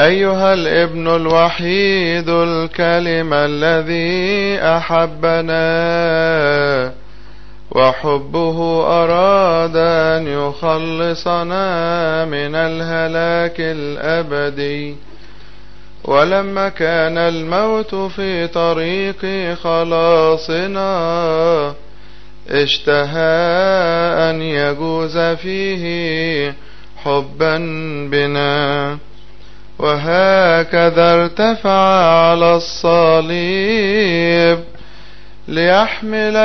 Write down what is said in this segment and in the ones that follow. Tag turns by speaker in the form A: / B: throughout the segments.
A: أيها الابن الوحيد الكلمة الذي أحبنا وحبه أراد أن يخلصنا من الهلاك الأبدي ولما كان الموت في طريق خلاصنا اشتهى أن يجوز فيه حبا بنا وهكذا ارتفع على الصليب ليحمل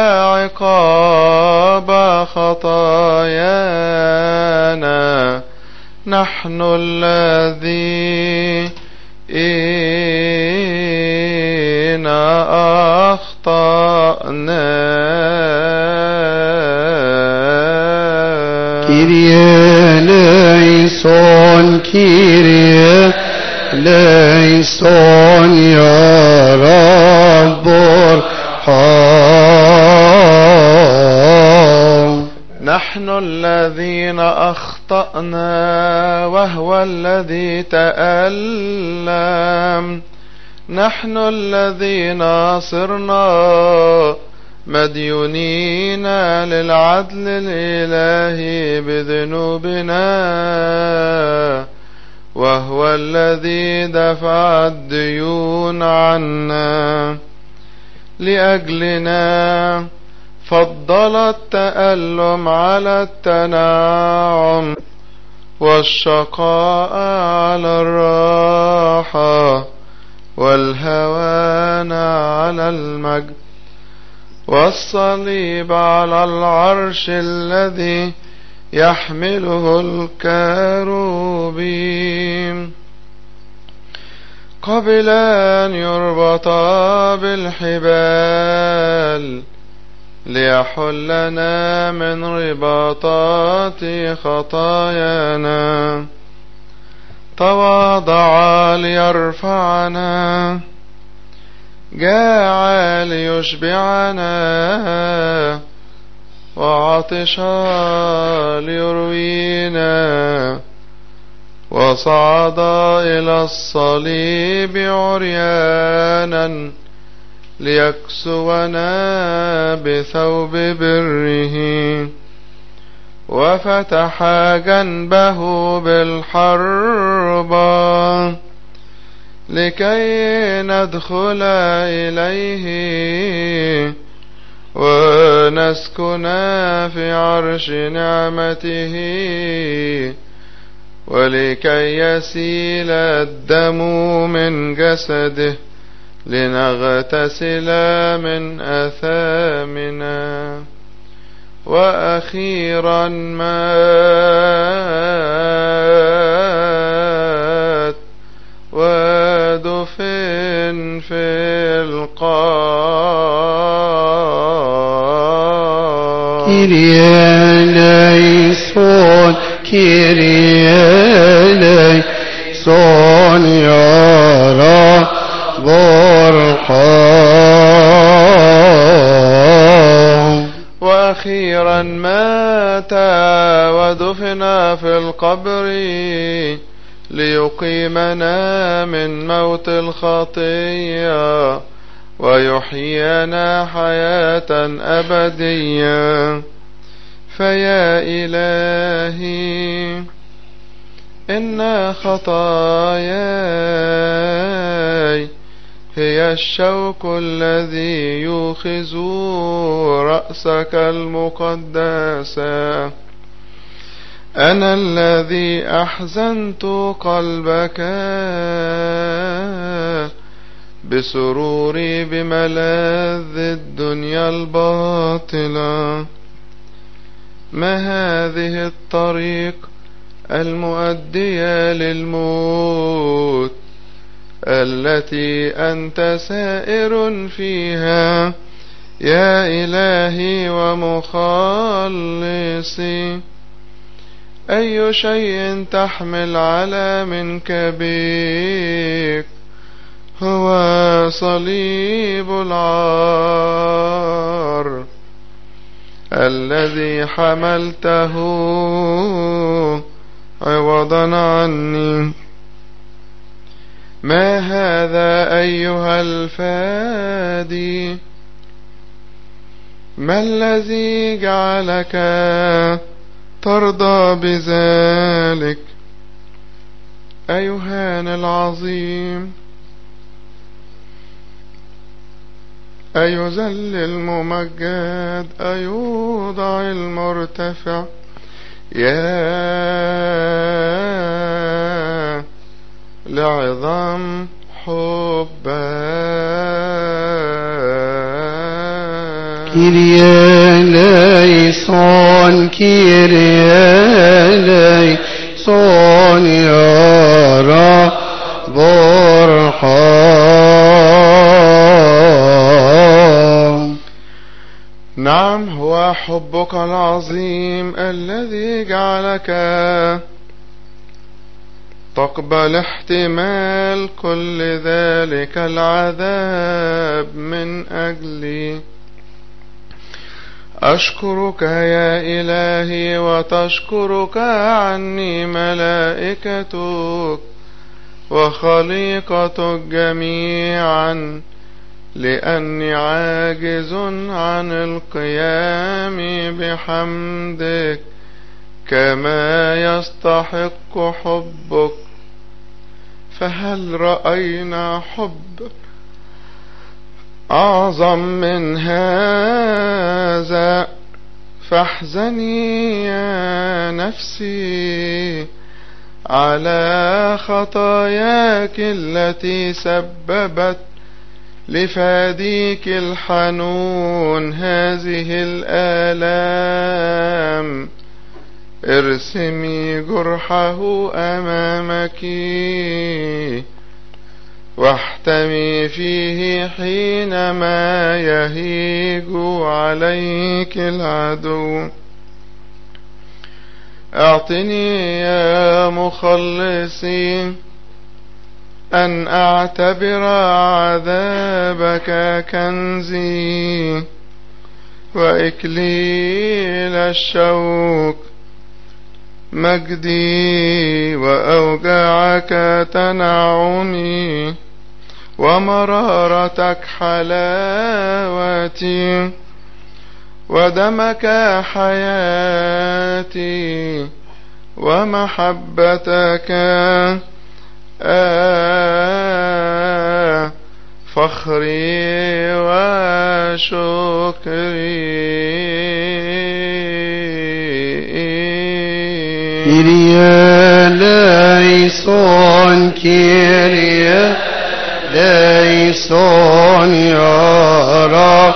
A: عقاب خطايانا. نحن الذي إن أخطأنا.
B: كيريا ليسون كيريا يا رب ارحم.
A: نحن الذين أخطأنا وهو الذي تألم. نحن الذين صرنا مديونين للعدل الإلهي بذنوبنا. وهو الذي دفع الديون عنا لأجلنا. فضل التألم على التناعم والشقاء على الراحة والهوان على المجد. والصليب على العرش الذي يحمله الكروبيم قبل أن يربطا بالحبال ليحلنا من رباطات خطايانا. تواضع ليرفعنا. جاع ليشبعنا. وعطش ليروينا وصعد إلى الصليب عريانا ليكسونا بثوب بره وفتح جنبه بالحرب لكي ندخل إليه ونسكن في عرش نعمته ولكي يسيل الدم من جسده لنغتسل من أثامنا. وأخيرا مات ودفن في القاع
B: كيريا ليسون يا رب ارحم
A: وأخيرا مات ودفن في القبر ليقيمنا من موت الخطية ويحيينا حياة أبدية. فيا إلهي إن خطاياي هي الشوك الذي يوخز رأسك المقدسة أنا الذي أحزنت قلبك بسروري بملاذ الدنيا الباطلة. ما هذه الطريق المؤدية للموت التي أنت سائر فيها؟ يا إلهي ومخلصي أي شيء تحمل على منك بيك؟ هو صليب العار. الذي حملته عوضا عني. ما هذا أيها الفادي؟ ما الذي جعلك ترضى بذلك؟ أيهان العظيم؟ أيذل الممجد أيوضع المرتفع. يا لعظم حبك
B: Kyrie eleison, Kyrie eleison, يا رب ارحم.
A: نعم هو حبك العظيم الذي جعلك تقبل احتمال كل ذلك العذاب من أجلي. أشكرك يا إلهي وتشكرك عني ملائكتك وخليقتك جميعا. لأني عاجز عن القيام بحمدك كما يستحق حبك. فهل رأينا حب أعظم من هذا؟ فاحزني يا نفسي على خطاياك التي سببت لفاديك الحنون هذه الآلام. ارسمي جرحه أمامك. واحتمي فيه حينما يهيج عليك العدو. أعطني يا مخلصي أن أعتبر عذابك كنزي وإكليل الشوك مجدي وأوجاعك تنعمي ومرارتك حلاوتي ودمك حياتي ومحبتك آه، فخري وشكري.
B: كريا ليسون كريا ليسون يا رب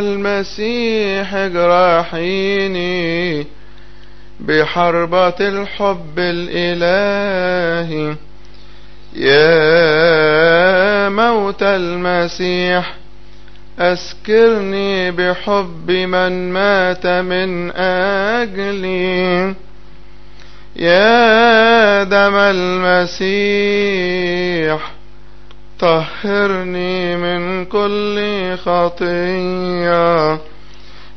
A: المسيح جراحيني بحربة الحب الإلهي. يا موت المسيح أسكرني بحب من مات من أجلي. يا دم المسيح طهرني من كل خطية.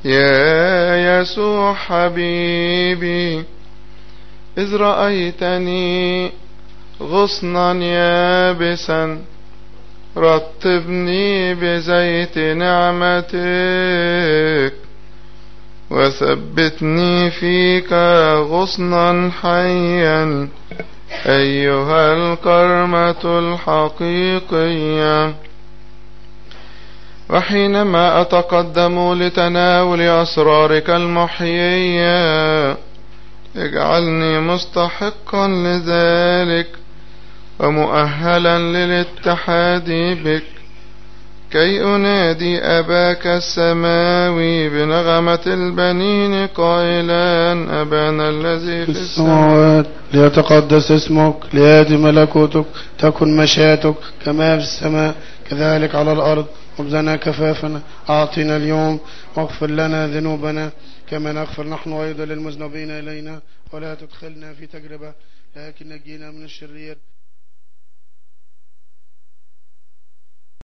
A: يا يسوع حبيبي إذ رأيتني غصنا يابسا رطبني بزيت نعمتك وثبتني فيك غصنا حيا. أيها الكرمة الحقيقية. وحينما أتقدم لتناول أسرارك المحيية اجعلني مستحقا لذلك ومؤهلا للاتحاد بك. كي أنادي أباك السماوي بنغمة البنين قائلا أبانا الذي
B: في السماوات ليتقدس اسمك ليأتي ملكوتك تكن مشيئتك كما في السماء كذلك على الأرض. خبزنا كفافنا أعطنا اليوم واغفر لنا ذنوبنا. كما نغفر نحن أيضا للمذنبين إلينا ولا تدخلنا في تجربة لكن نجينا من الشرير.